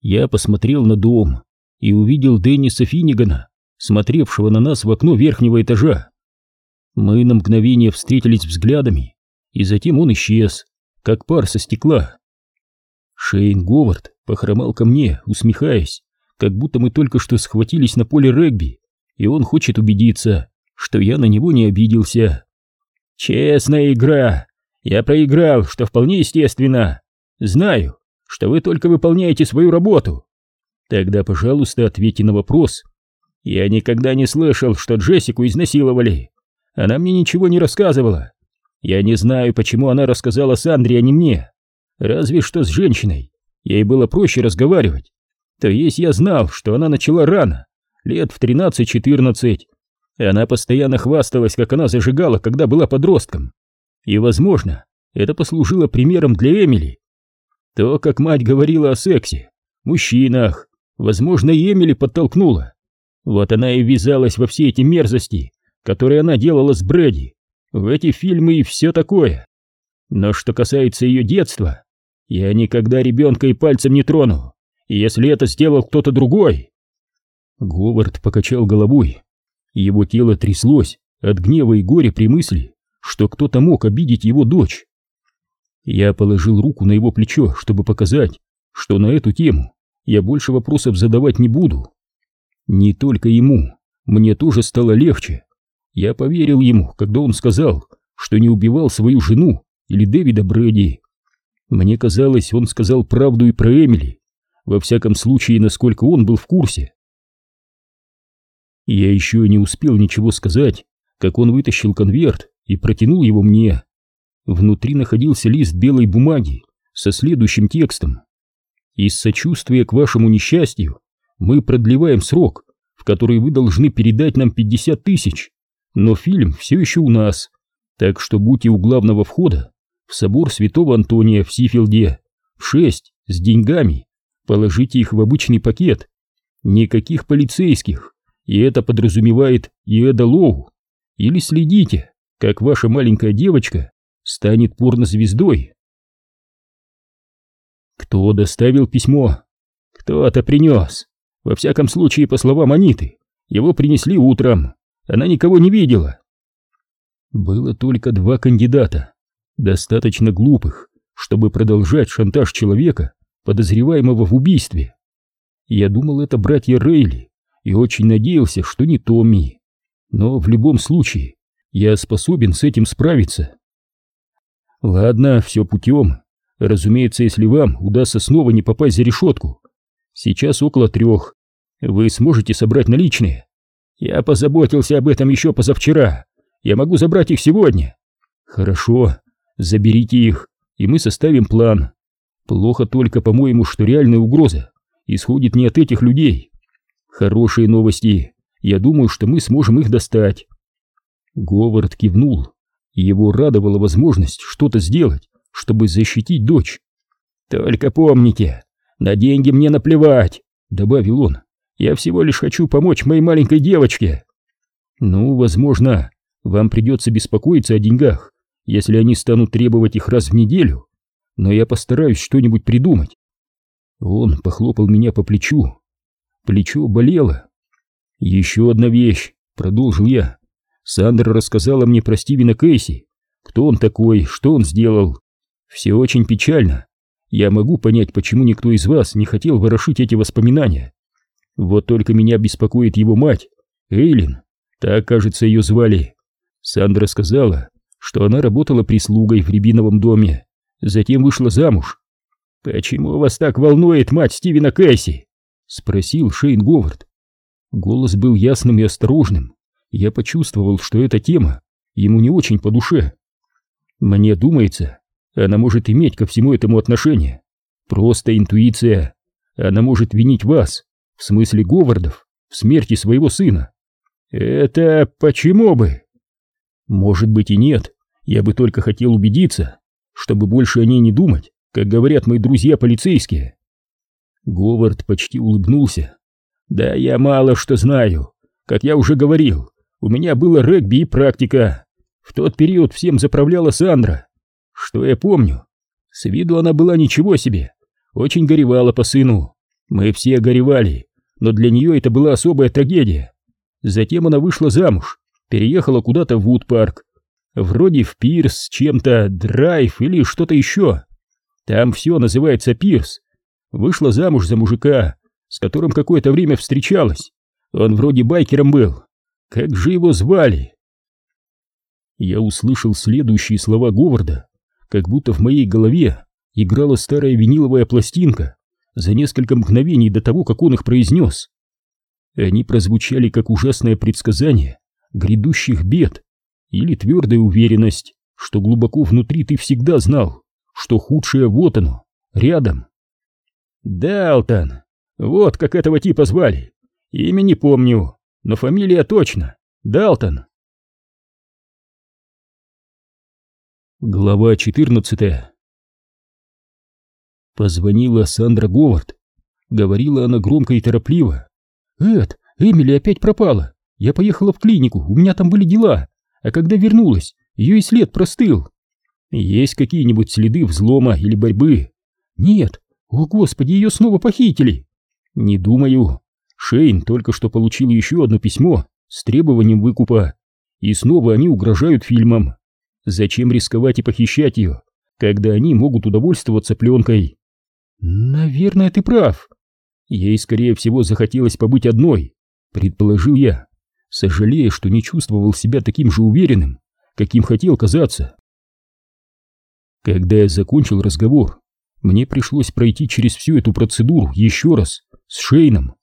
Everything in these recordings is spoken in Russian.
Я посмотрел на дом и увидел Денниса Финнигана, смотревшего на нас в окно верхнего этажа. Мы на мгновение встретились взглядами, и затем он исчез, как пар со стекла. Шейн Говард похромал ко мне, усмехаясь, как будто мы только что схватились на поле регби, и он хочет убедиться, что я на него не обиделся. «Честная игра! Я проиграл, что вполне естественно. Знаю, что вы только выполняете свою работу. Тогда, пожалуйста, ответьте на вопрос. Я никогда не слышал, что Джессику изнасиловали. Она мне ничего не рассказывала. Я не знаю, почему она рассказала Сандре, а не мне. Разве что с женщиной. Ей было проще разговаривать. То есть я знал, что она начала рано, лет в 13-14. И она постоянно хвасталась, как она зажигала, когда была подростком. И, возможно, это послужило примером для Эмили. То, как мать говорила о сексе, мужчинах, возможно, и Эмили подтолкнула. Вот она и ввязалась во все эти мерзости, которые она делала с Брэди, в эти фильмы и все такое. Но что касается ее детства, я никогда ребенка и пальцем не трону, если это сделал кто-то другой. Говард покачал головой. Его тело тряслось от гнева и горя при мысли, что кто-то мог обидеть его дочь. Я положил руку на его плечо, чтобы показать, что на эту тему я больше вопросов задавать не буду. Не только ему, мне тоже стало легче. Я поверил ему, когда он сказал, что не убивал свою жену или Дэвида Брэди. Мне казалось, он сказал правду и про Эмили, во всяком случае, насколько он был в курсе. Я еще не успел ничего сказать, как он вытащил конверт и протянул его мне. Внутри находился лист белой бумаги со следующим текстом. «Из сочувствия к вашему несчастью мы продлеваем срок, в который вы должны передать нам 50 тысяч, но фильм все еще у нас, так что будьте у главного входа в собор святого Антония в Сифилде в 6 с деньгами, положите их в обычный пакет. Никаких полицейских, и это подразумевает и Эда Лоу. Или следите, как ваша маленькая девочка станет порнозвездой. Кто доставил письмо? Кто-то принес. Во всяком случае, по словам Аниты, его принесли утром. Она никого не видела. Было только два кандидата, достаточно глупых, чтобы продолжать шантаж человека, подозреваемого в убийстве. Я думал, это братья Рейли, и очень надеялся, что не Томми. Но в любом случае, я способен с этим справиться. Ладно, все путем. Разумеется, если вам удастся снова не попасть за решетку. Сейчас около трех. Вы сможете собрать наличные? Я позаботился об этом еще позавчера. Я могу забрать их сегодня. Хорошо, заберите их, и мы составим план. Плохо только, по-моему, что реальная угроза исходит не от этих людей. Хорошие новости. Я думаю, что мы сможем их достать. Говард кивнул. Его радовала возможность что-то сделать, чтобы защитить дочь. «Только помните, на деньги мне наплевать», — добавил он. «Я всего лишь хочу помочь моей маленькой девочке». «Ну, возможно, вам придется беспокоиться о деньгах, если они станут требовать их раз в неделю, но я постараюсь что-нибудь придумать». Он похлопал меня по плечу. Плечо болело. «Еще одна вещь», — продолжил я. Сандра рассказала мне про Стивена Кейси. Кто он такой, что он сделал. Все очень печально. Я могу понять, почему никто из вас не хотел ворошить эти воспоминания. Вот только меня беспокоит его мать, Эйлин. Так, кажется, ее звали. Сандра сказала, что она работала прислугой в Рябиновом доме, затем вышла замуж. «Почему вас так волнует мать Стивена Кэсси?» — спросил Шейн Говард. Голос был ясным и осторожным я почувствовал, что эта тема ему не очень по душе. Мне думается, она может иметь ко всему этому отношение. Просто интуиция. Она может винить вас, в смысле Говардов, в смерти своего сына. Это почему бы? Может быть и нет. Я бы только хотел убедиться, чтобы больше о ней не думать, как говорят мои друзья полицейские. Говард почти улыбнулся. Да я мало что знаю. Как я уже говорил, у меня было регби и практика. В тот период всем заправляла Сандра. Что я помню? С виду она была ничего себе. Очень горевала по сыну. Мы все горевали, но для нее это была особая трагедия. Затем она вышла замуж, переехала куда-то в Вуд-парк, вроде в Пирс, чем-то Драйв или что-то еще. Там все называется Пирс. Вышла замуж за мужика, с которым какое-то время встречалась. Он вроде байкером был. Как же его звали? Я услышал следующие слова Говарда, как будто в моей голове играла старая виниловая пластинка за несколько мгновений до того, как он их произнес. Они прозвучали как ужасное предсказание грядущих бед или твердая уверенность, что глубоко внутри ты всегда знал, что худшее вот оно, рядом. Далтон, вот как этого типа звали. Имя не помню, но фамилия точно. Далтон. Глава 14 Позвонила Сандра Говард. Говорила она громко и торопливо. «Эд, Эмили опять пропала. Я поехала в клинику, у меня там были дела. А когда вернулась, ее и след простыл. Есть какие-нибудь следы взлома или борьбы? Нет. О, Господи, ее снова похитили. Не думаю. Шейн только что получил еще одно письмо с требованием выкупа. И снова они угрожают фильмом. Зачем рисковать и похищать ее, когда они могут удовольствоваться пленкой? Наверное, ты прав. Ей, скорее всего, захотелось побыть одной, предположил я, сожалея, что не чувствовал себя таким же уверенным, каким хотел казаться. Когда я закончил разговор, мне пришлось пройти через всю эту процедуру еще раз, с Шейном.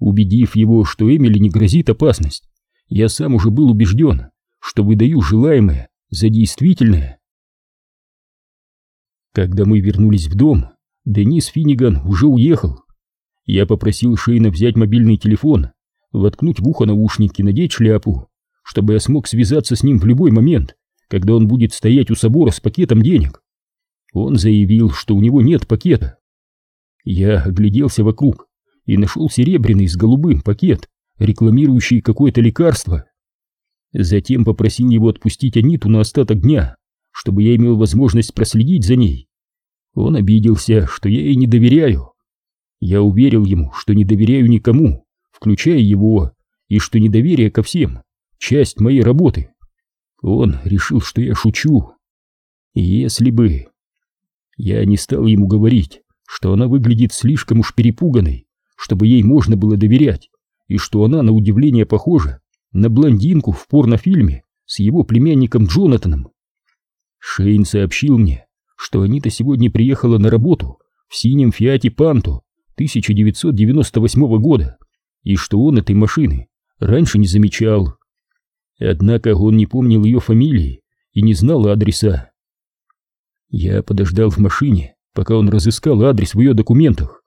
Убедив его, что Эмили не грозит опасность, я сам уже был убежден, что выдаю желаемое за действительное. Когда мы вернулись в дом, Денис Финниган уже уехал. Я попросил Шейна взять мобильный телефон, воткнуть в ухо наушники, надеть шляпу, чтобы я смог связаться с ним в любой момент, когда он будет стоять у собора с пакетом денег. Он заявил, что у него нет пакета. Я огляделся вокруг и нашел серебряный с голубым пакет, рекламирующий какое-то лекарство. Затем попросил его отпустить Аниту на остаток дня, чтобы я имел возможность проследить за ней. Он обиделся, что я ей не доверяю. Я уверил ему, что не доверяю никому, включая его, и что недоверие ко всем — часть моей работы. Он решил, что я шучу. Если бы... Я не стал ему говорить, что она выглядит слишком уж перепуганной, чтобы ей можно было доверять, и что она, на удивление, похожа на блондинку в порнофильме с его племянником Джонатаном. Шейн сообщил мне, что Анита сегодня приехала на работу в синем Фиате Панто 1998 года, и что он этой машины раньше не замечал. Однако он не помнил ее фамилии и не знал адреса. Я подождал в машине, пока он разыскал адрес в ее документах.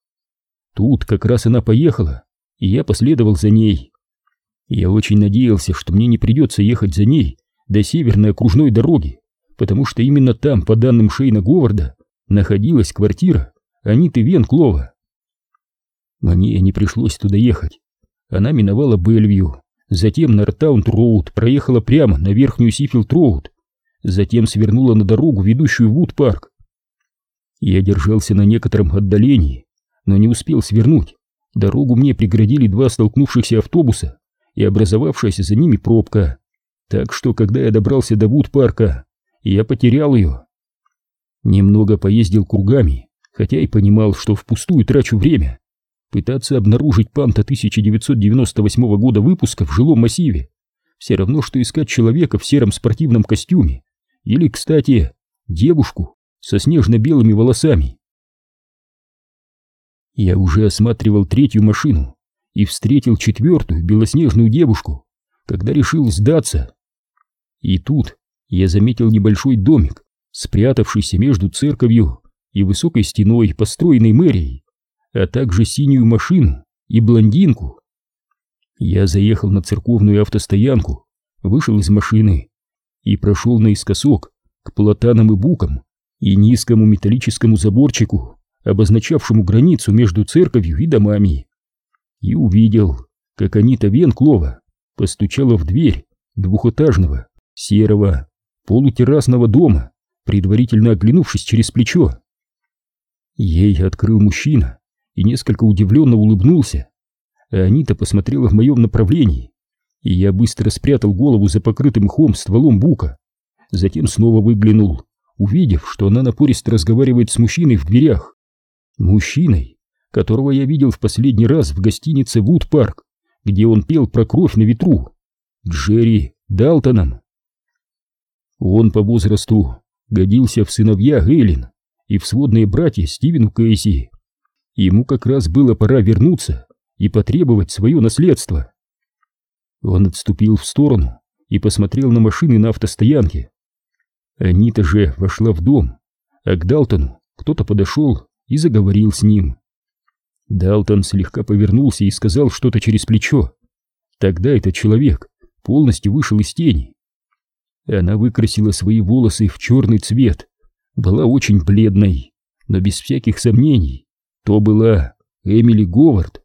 Тут как раз она поехала, и я последовал за ней. Я очень надеялся, что мне не придется ехать за ней до северной окружной дороги, потому что именно там, по данным Шейна Говарда, находилась квартира Аниты Венклова. Мне не пришлось туда ехать. Она миновала Бельвью, затем Нортаунд-Роуд проехала прямо на верхнюю Сифилд-Роуд, затем свернула на дорогу, ведущую в Вуд-парк. Я держался на некотором отдалении, но не успел свернуть. Дорогу мне преградили два столкнувшихся автобуса и образовавшаяся за ними пробка. Так что, когда я добрался до Вуд-парка, я потерял ее. Немного поездил кругами, хотя и понимал, что впустую трачу время. Пытаться обнаружить панта 1998 года выпуска в жилом массиве все равно, что искать человека в сером спортивном костюме или, кстати, девушку со снежно-белыми волосами. Я уже осматривал третью машину и встретил четвертую белоснежную девушку, когда решил сдаться. И тут я заметил небольшой домик, спрятавшийся между церковью и высокой стеной, построенной мэрией, а также синюю машину и блондинку. Я заехал на церковную автостоянку, вышел из машины и прошел наискосок к платанам и букам и низкому металлическому заборчику, обозначавшему границу между церковью и домами. И увидел, как Анита Венклова постучала в дверь двухэтажного, серого, полутеррасного дома, предварительно оглянувшись через плечо. Ей открыл мужчина и несколько удивленно улыбнулся. А Анита посмотрела в моем направлении, и я быстро спрятал голову за покрытым мхом стволом бука. Затем снова выглянул, увидев, что она напористо разговаривает с мужчиной в дверях. Мужчиной, которого я видел в последний раз в гостинице Вуд Парк, где он пел про кровь на ветру. Джерри Далтоном. Он по возрасту годился в сыновья Гейлин и в сводные братья Стивену Кейси. Ему как раз было пора вернуться и потребовать свое наследство. Он отступил в сторону и посмотрел на машины на автостоянке. Анита же вошла в дом, а к Далтону кто-то подошел и заговорил с ним. Далтон слегка повернулся и сказал что-то через плечо. Тогда этот человек полностью вышел из тени. Она выкрасила свои волосы в черный цвет, была очень бледной, но без всяких сомнений, то была Эмили Говард.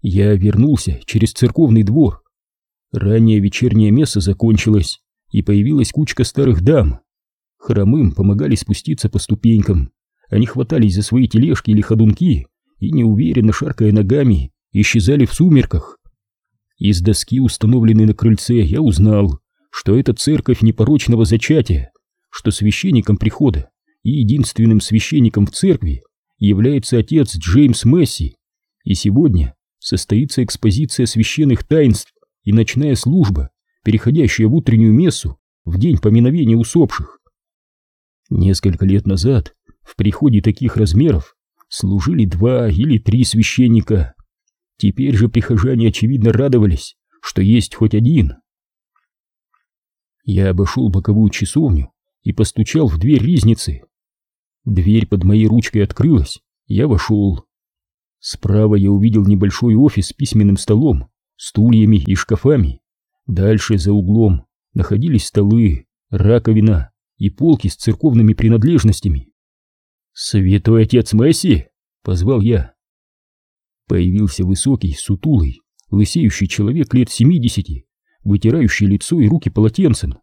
Я вернулся через церковный двор. Раннее вечернее место закончилось, и появилась кучка старых дам. Хромым помогали спуститься по ступенькам, они хватались за свои тележки или ходунки и, неуверенно шаркая ногами, исчезали в сумерках. Из доски, установленной на крыльце, я узнал, что это церковь непорочного зачатия, что священником прихода и единственным священником в церкви является отец Джеймс Месси, и сегодня состоится экспозиция священных таинств и ночная служба, переходящая в утреннюю мессу в день поминовения усопших. Несколько лет назад в приходе таких размеров служили два или три священника. Теперь же прихожане очевидно радовались, что есть хоть один. Я обошел боковую часовню и постучал в дверь ризницы. Дверь под моей ручкой открылась, я вошел. Справа я увидел небольшой офис с письменным столом, стульями и шкафами. Дальше, за углом, находились столы, раковина и полки с церковными принадлежностями. «Святой отец Месси!» — позвал я. Появился высокий, сутулый, лысеющий человек лет семидесяти, вытирающий лицо и руки полотенцем.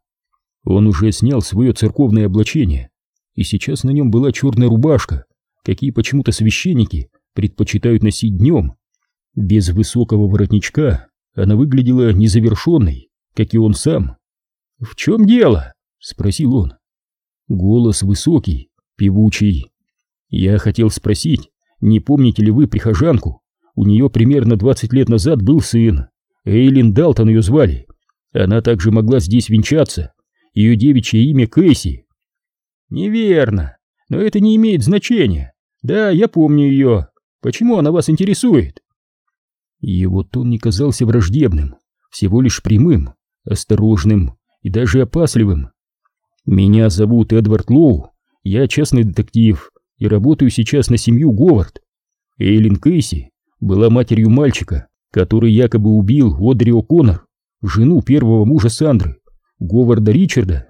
Он уже снял свое церковное облачение, и сейчас на нем была черная рубашка, какие почему-то священники предпочитают носить днем. Без высокого воротничка она выглядела незавершенной, как и он сам. «В чем дело?» — спросил он. Голос высокий, певучий. Я хотел спросить, не помните ли вы прихожанку? У нее примерно 20 лет назад был сын. Эйлин Далтон ее звали. Она также могла здесь венчаться. Ее девичье имя Кэсси. Неверно, но это не имеет значения. Да, я помню ее. Почему она вас интересует? Его тон не казался враждебным, всего лишь прямым, осторожным и даже опасливым. Меня зовут Эдвард Лоу, я частный детектив и работаю сейчас на семью Говард. Эйлин Кейси была матерью мальчика, который якобы убил Одри О'Коннор, жену первого мужа Сандры, Говарда Ричарда.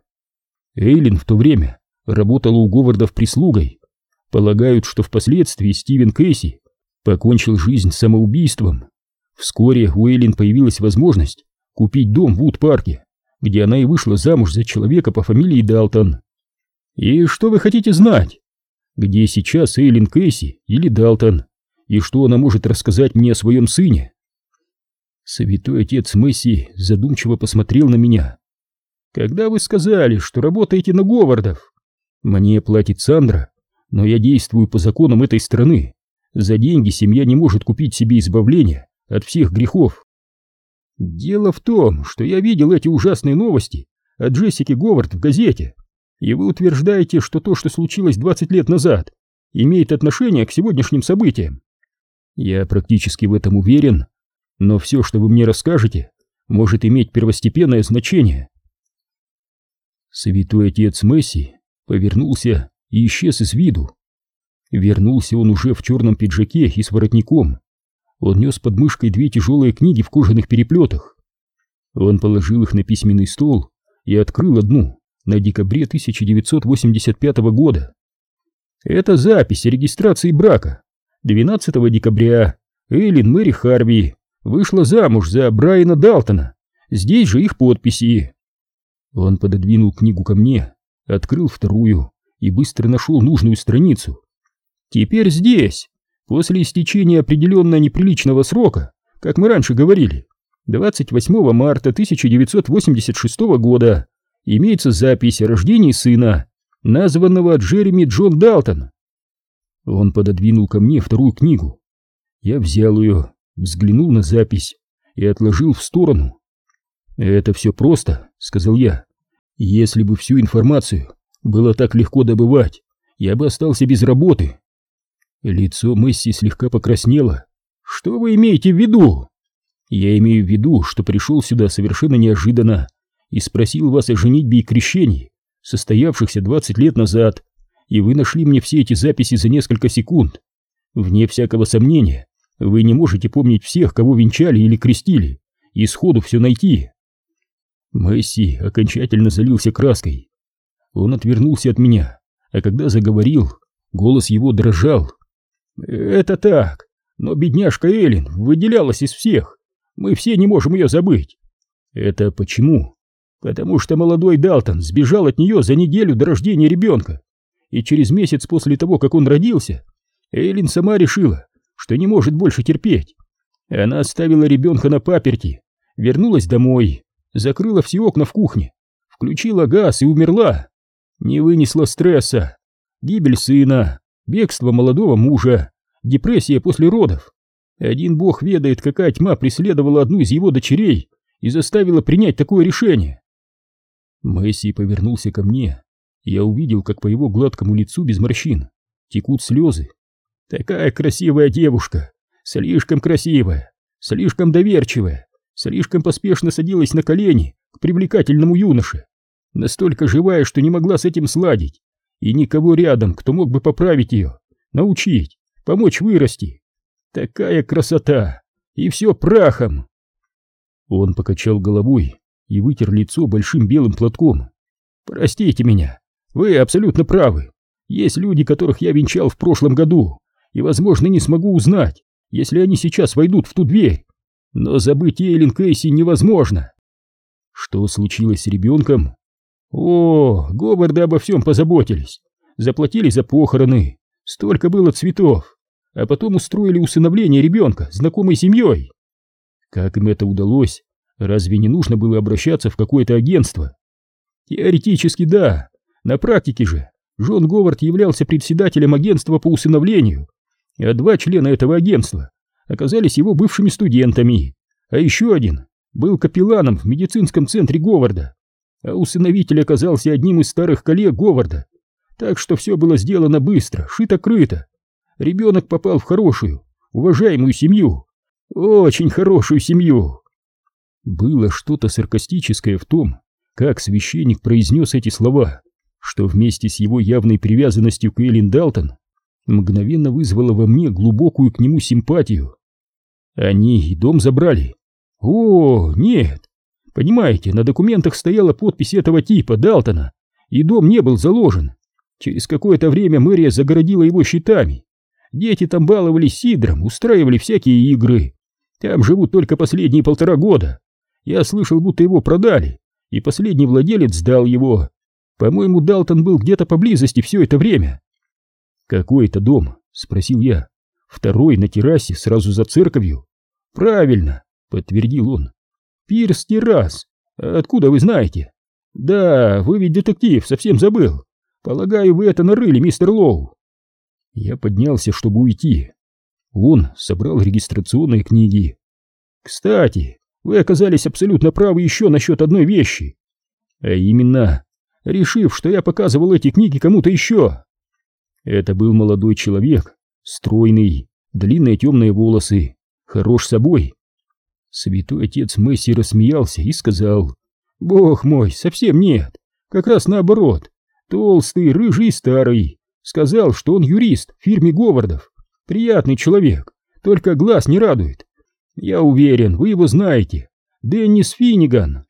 Эйлин в то время работала у Говардов прислугой. Полагают, что впоследствии Стивен Кейси покончил жизнь самоубийством. Вскоре у Эйлин появилась возможность купить дом в Вуд-парке, где она и вышла замуж за человека по фамилии Далтон. И что вы хотите знать? Где сейчас Эйлин Кейси или Далтон? И что она может рассказать мне о своем сыне? Святой отец Месси задумчиво посмотрел на меня. Когда вы сказали, что работаете на Говардов? Мне платит Сандра, но я действую по законам этой страны. За деньги семья не может купить себе избавление от всех грехов. Дело в том, что я видел эти ужасные новости о Джессике Говард в газете, и вы утверждаете, что то, что случилось 20 лет назад, имеет отношение к сегодняшним событиям. Я практически в этом уверен, но все, что вы мне расскажете, может иметь первостепенное значение. Святой отец Месси повернулся и исчез из виду. Вернулся он уже в черном пиджаке и с воротником. Он нес под мышкой две тяжелые книги в кожаных переплетах. Он положил их на письменный стол и открыл одну на декабре 1985 года. Это запись о регистрации брака. 12 декабря Эйлин Мэри Харви вышла замуж за Брайана Далтона. Здесь же их подписи. Он пододвинул книгу ко мне, открыл вторую и быстро нашел нужную страницу. Теперь здесь, после истечения определенно неприличного срока, как мы раньше говорили, 28 марта 1986 года, имеется запись о рождении сына, названного Джереми Джон Далтон. Он пододвинул ко мне вторую книгу. Я взял ее, взглянул на запись и отложил в сторону. «Это все просто», — сказал я. «Если бы всю информацию было так легко добывать, я бы остался без работы». Лицо Месси слегка покраснело. «Что вы имеете в виду?» «Я имею в виду, что пришел сюда совершенно неожиданно и спросил вас о женитьбе и крещении, состоявшихся 20 лет назад, и вы нашли мне все эти записи за несколько секунд. Вне всякого сомнения, вы не можете помнить всех, кого венчали или крестили, и сходу все найти. Месси окончательно залился краской. Он отвернулся от меня, а когда заговорил, голос его дрожал. «Это так, но бедняжка Эллен выделялась из всех. Мы все не можем ее забыть». «Это почему?» «Потому что молодой Далтон сбежал от нее за неделю до рождения ребенка и через месяц после того, как он родился, Эйлин сама решила, что не может больше терпеть. Она оставила ребенка на паперти, вернулась домой, закрыла все окна в кухне, включила газ и умерла. Не вынесла стресса, гибель сына, бегство молодого мужа, депрессия после родов. Один бог ведает, какая тьма преследовала одну из его дочерей и заставила принять такое решение. Месси повернулся ко мне я увидел, как по его гладкому лицу без морщин текут слезы. Такая красивая девушка, слишком красивая, слишком доверчивая, слишком поспешно садилась на колени к привлекательному юноше, настолько живая, что не могла с этим сладить, и никого рядом, кто мог бы поправить ее, научить, помочь вырасти. Такая красота! И все прахом! Он покачал головой и вытер лицо большим белым платком. «Простите меня, вы абсолютно правы. Есть люди, которых я венчал в прошлом году, и, возможно, не смогу узнать, если они сейчас войдут в ту дверь. Но забыть Эйлин Кейси невозможно. Что случилось с ребенком? О, Говарды обо всем позаботились. Заплатили за похороны. Столько было цветов. А потом устроили усыновление ребенка знакомой семьей. Как им это удалось? Разве не нужно было обращаться в какое-то агентство? Теоретически да, на практике же Джон Говард являлся председателем агентства по усыновлению, а два члена этого агентства оказались его бывшими студентами, а еще один был капелланом в медицинском центре Говарда, а усыновитель оказался одним из старых коллег Говарда, так что все было сделано быстро, шито-крыто. Ребенок попал в хорошую, уважаемую семью, очень хорошую семью. Было что-то саркастическое в том, как священник произнес эти слова что вместе с его явной привязанностью к Эллен Далтон мгновенно вызвало во мне глубокую к нему симпатию. Они и дом забрали. О, нет. Понимаете, на документах стояла подпись этого типа, Далтона, и дом не был заложен. Через какое-то время мэрия загородила его щитами. Дети там баловались сидром, устраивали всякие игры. Там живут только последние полтора года. Я слышал, будто его продали, и последний владелец сдал его. По-моему, Далтон был где-то поблизости все это время. Какой это дом? Спросил я. Второй на террасе, сразу за церковью. Правильно, подтвердил он. Пирс террас. Откуда вы знаете? Да, вы ведь детектив, совсем забыл. Полагаю, вы это нарыли, мистер Лоу. Я поднялся, чтобы уйти. Он собрал регистрационные книги. Кстати, вы оказались абсолютно правы еще насчет одной вещи. А именно, решив, что я показывал эти книги кому-то еще. Это был молодой человек, стройный, длинные темные волосы, хорош собой. Святой отец Месси рассмеялся и сказал, «Бог мой, совсем нет, как раз наоборот, толстый, рыжий старый, сказал, что он юрист в фирме Говардов, приятный человек, только глаз не радует. Я уверен, вы его знаете, Деннис Финниган».